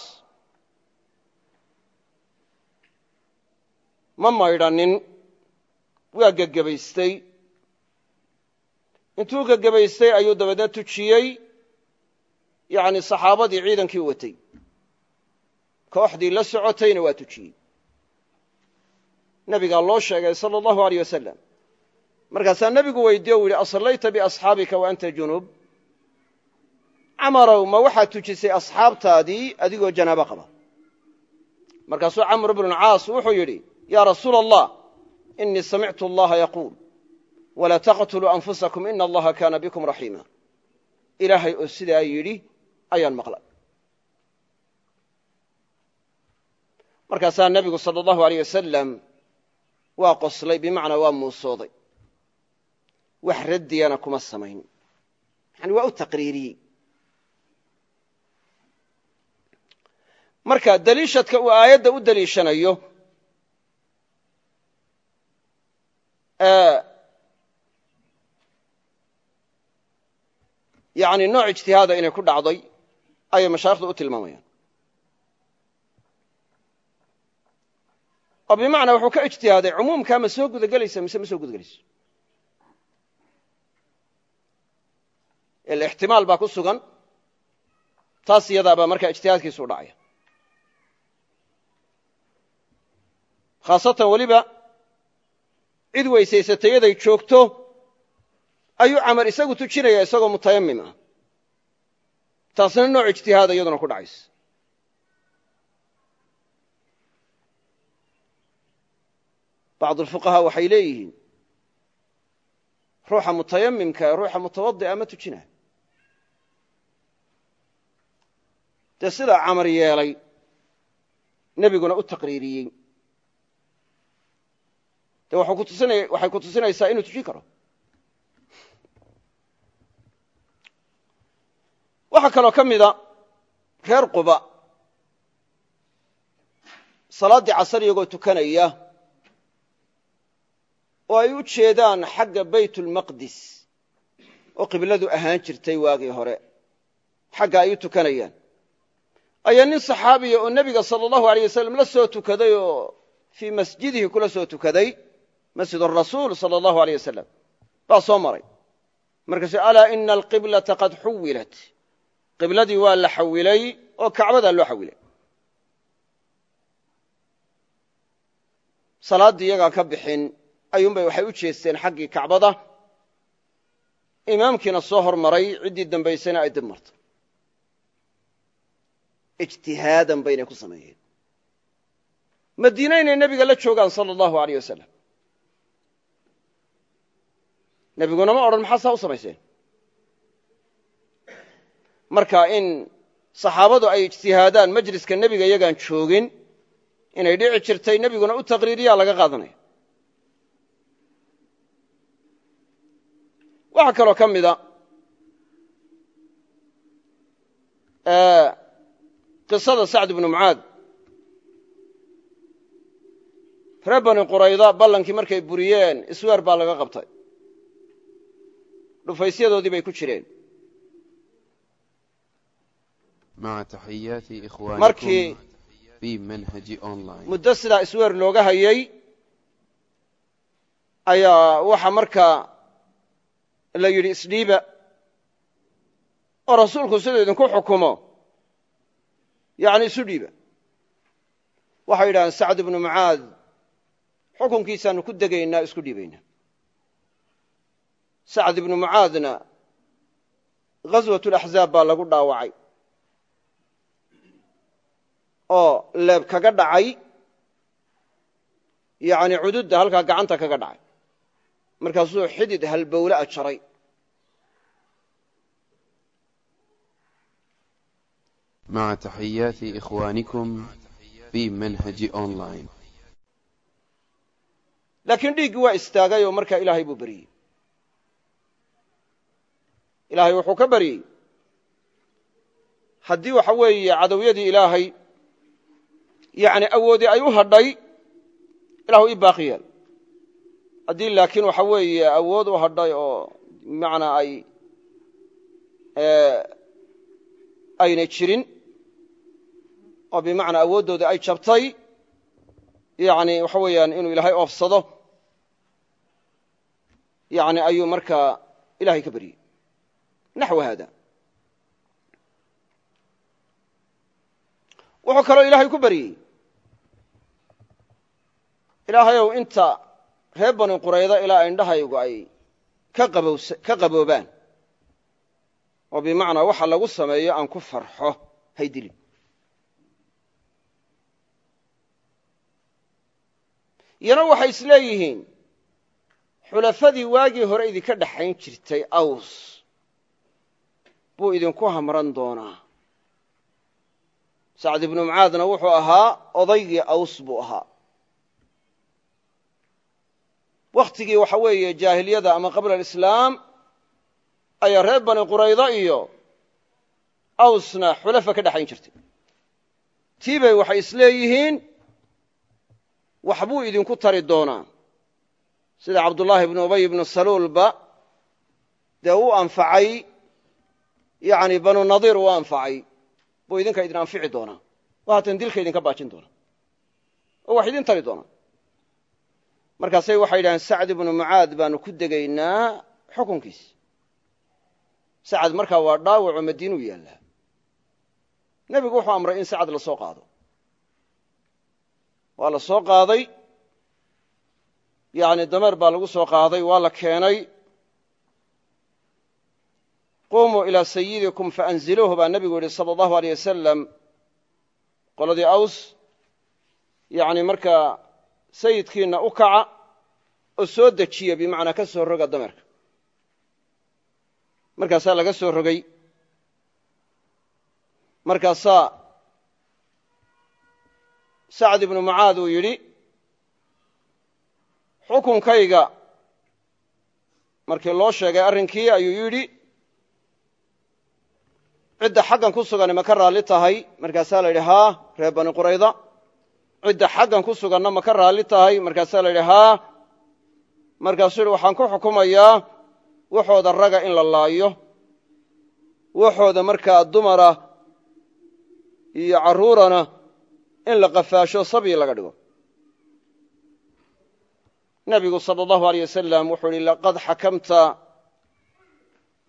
Ma maydhanin waa gegebaystay intuu gegebaystay ayuu dabeedna tujiyey yani saxaabadii ciidankii watay. Kooxdii la socotayna waa tujiyey. Nebigaa loo sheegay sala allahu aleyh wasalam markaasaa nebigu weydiye u yidhi asallayta biasxaabika wa anta junub? Camarow ma waxaad tujisay asxaabtaadii adigoo janaabo qaba. Markaasuu camr bnu caas wuxuu yidhi yaa rasuula allah inii samictu allaha yaquul walaa taqtuluu anfusakum ina allaha kaana bikum raxiima. Ilaahay oo sidaa yidhi ayaan maqlay. Markaasaa nebigu sala allahu aleyh wasalam waa qoslay bimacnaa waa muusooday wax raddiyana kuma samayn. Yani waa u taqriiriyey. Marka daliishadka uu aayadda u deliishanayo yani nooc ijtihaada inay ku dhacday ayay mashaayikhdu u tilmaamayaan. Oo bimacnaa wuxuu ka ijtihaaday cumuumkaa ma soo guda mise ma soo guda ixtimaal baa ku sugan taas iyadaabaa markaa ijtihaadkiisu dhacaya. Khaasatan weliba cid weysaysatay yaday joogto ayuu camar isagu tujinaya isagoo mutayamim ah. Taasna nooc ijtihaada iyaduna ku dhacaysa. Bacd alfuqahaa waxay leeyihiin ruuxa mutayamimka ruuxa mutawadi'a ma tujinaa dee sidaa camar yeelay nebiguna u taqriiriyey. De waxay ku tusinaysaa inuu tujin karo. Waxaa kaloo ka mida reer quba. Salaaddii casar iyagoo tukanaya oo ay u jeedaan xagga baytulmaqdis oo qibladu ahaan jirtay waagii hore. Xagga ay u tukanayaan ayaa nin saxaabiya oo nebiga sala allahu aleyh wasalam la soo tukaday oo fii masjidihi kula soo tukaday masjid arasuul sala allahu aleyh wasalam baa soo maray. Markaasu alaa ina alqiblata qad xuwilat qibladii waa la xawilay oo kacbadaa loo xawilay. Salaaddii iyagaa ka bixin ayuunbay waxay u jeesteen xaggii kacbada. Imaamkiina soo hormaray ciddii dambaysana ay dib martay ijtihaadan baynay ku sameeyeen. Madiine inay nebiga la joogaan sala allahu aleyh wasalam nebiguna ma odhan maxaa saa u samayseen? Marka in saxaabadu ay ijtihaadaan majliska nebiga iyagaan joogin inay dhici jirtay nebiguna u taqriiriyaa laga qaadanaya. Waxaa kaloo ka mida qisada sacd ibnu mucaad. Reer bani qurayda ballankii markay buriyeen isweer baa laga qabtay. Dhufaysyadoodii bay ku jireen. Markii muddo sidaa isweer looga hayay ayaa waxaa markaa la yidhi isdhiiba oo rasuulku siduu idinku xukumo yani isu dhiiba. Waxay yidhahdeen sacd ibnu mucaad xukunkiisaanu ku degaynaa isku dhiibaynaa sacd ibnu mucaadna ghaswat laxzaab baa lagu dhaawacay. Oo leeb kaga dhacay. Yani cududda halkaa gacanta kaga dhacay. Markaasuu xidid halbowle a jaray مع تحيات إخوانكم في منهج أونلاين laakiin dhiiggii waa istaagay oo markaa ilaahay buu beryey ilaahay wuxuu ka baryey haddii waxa weeye cadowyadii ilaahay yani awoodii ay u hadhay ilahu ii baaqi yeel haddii laakiin waxa weeye awood u hadhay oo bimacnaa ay aynay jirin oo bimacnaa awooddoodii ay jabtay yani waxa weeyaan inuu ilaahay oofsado yani ayuu markaa ilahay ka beryey naxو haada. Wuxuu kaloo ilaahay ku beryey ilaahayow inta reer bani qurayda ilaa indhahaygu ay ka qaboobaan oo bimacnaa waxa lagu sameeyo aan ku farxo haydilin iyana waxay is leeyihiin xulafadii waagii hore idinka dhaxayn jirtay aws buu idinku hamran doonaa. Sacd ibnu mucaadna wuxuu ahaa odaygii aws buu ahaa. Wakhtigii waxa weeye jaahiliyada ama qabla alislaam ayaa reer bani qurayda iyo awsna xulafa ka dhexayn jirtay. Tii bay waxay is leeyihiin waxbuu idinku tari doonaa. Sida cabdullaahi ibnu ubay ibnu saluulba dee u anfacay yani banu nadiir uu anfacay buu idinka idin anfici doonaa. Oo haatan dilka idinka baajin doona oo wax idin tari doonaa. Markaasay waxay yidhahdeen sacd ibnu mucaad baanu ku degaynaa xukunkiisi sacad markaa waa dhaawaco madiinuu yaallaa nebigu wuxuu amray in sacad la soo qaado waa la soo qaaday. Yani dameer baa lagu soo qaaday waa la keenay. Qumuu ilaa sayidikum faanziluuhu baa nebigu yidhi sala allahu aleyh wasalam qoladii aws yani markaa sayidkiinna u kaca oo soo dejiya bimacnaa ka soo roga dameerka. Markaasaa laga soo rogay. Markaasaa sacd ibnu mucaad uu yidhi xukunkayga markii loo sheegay arrinkii ayuu yidhi cidda xaggan ku sugani ma ka raalli tahay. Markaasaa la yidhi haa reer bani qurayda cidda xaggan ku suganna ma ka raalli tahay. Markaasaa la yidhi haa. Markaasuu yidhi waxaan ku xukumayaa waxooda raga in la laayo waxooda markaa dumara iyo carruurana in la qafaasho sabi laga dhigo. Nabigu sal allahu aleyh wasalam wuxuu hi laqad xakamta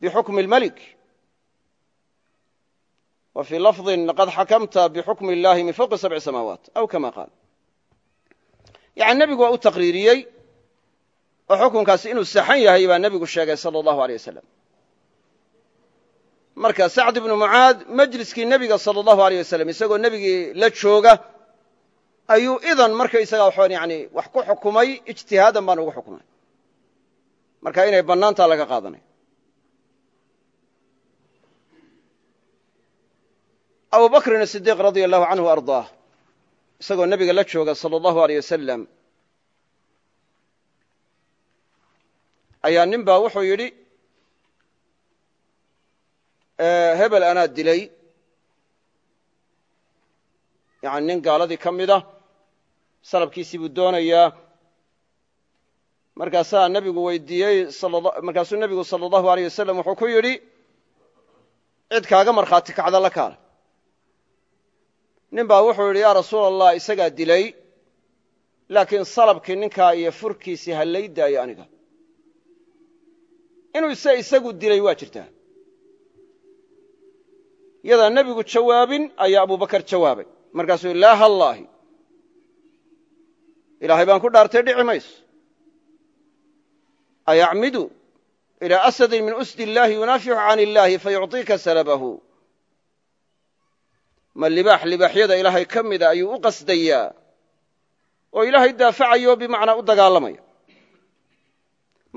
bixukmi lmelik wa fii lafظi laqad xakamta bixukmi illahi min fowqi sabci samaawaat aw kama qaal. Yani nebigu waa u taqriiriyey oo xukunkaasi inuu saxan yahay baa nebigu sheegay sala allahu aleyh wasalam marka sacd ibnu mucaad majliskii nebiga sala allahu aleyh wasalam isagoo nebigii la jooga ayuu idan markaysaga waxaan yani wax ku xukumay ijtihaadan baan ugu xukumay. Marka inay bannaantaa laga qaadanay. Abu bakrin asidiiq radia allahu canhu ardaah isagoo nebiga la jooga sala allahu aleyh wasalam ayaa nin baa wuxuu yidhi hebel anaa dilay. Yani nin gaaladii ka mida salabkiisii buu doonayaa. Markaasaa nebigu weydiiyey markaasuu nebigu sala allahu aleyh wasalam wuxuu ku yidhi cid kaaga markhaati kacda la kaala nin baa wuxuu yidhi yaa rasuul allah isagaa dilay laakiin salabkii ninkaa iyo furkiisii ha lay daayo aniga. Inuu ise isagu dilay waa jirtaa yadaa nebigu jawaabin ayaa abubakar jawaabay. Markaasuu laa hallaahi. Ilaahay baan ku dhaartay dhici mayso. Ayacmidu ilaa asadin min usdi illaahi yunaaficu can illaahi fayucطiika salabahu. Ma libaax libaaxyada ilaahay ka mida ayuu u qasdayaa oo ilaahay daafacayo bimacnaa u dagaalamaya.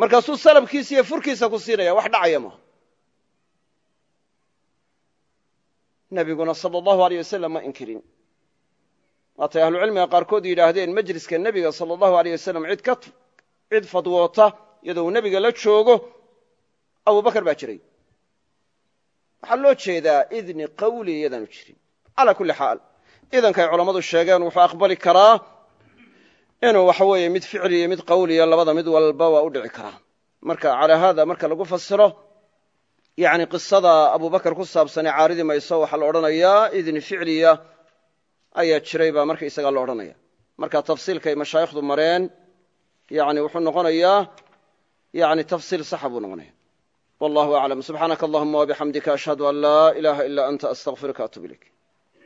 Markaasuu salabkiisa iyo furkiisa ku siinaya wax dhacaya maaha nebiguna sala allahu aleyh wasalam ma inkirin. Waatay ahlucilmiga qaarkood yidhaahdeen majliska nebiga sala allahu aleyh wasalam cid ka cid fadwoota iyadoo nebiga la joogo abubakar baa jiray. Waxaa loo jeedaa idni qawli iyadaanu jirin. Calaa kulli xaal idankay culammadu sheegeen wuxuu aqbali karaa inuu waxa weeye mid ficliya mid qawliya labada mid walba waa u dhici karaa. Marka calaa haada marka lagu fasiro yani qisada abubakar ku saabsanee caaridi mayso waxaa la odhanayaa idni ficliya ayaa jiray baa markaysagaa la odhanaya. Marka tafsiilkay mashaayikhdu mareen yani wuxuu noqonayaa yani tafsiil saxa buu noqonaya. Wallahu aclam subxaanaka allahuma wabixamdika ashhadu an laa ilaha ila anta astaqfiruka atub ilayk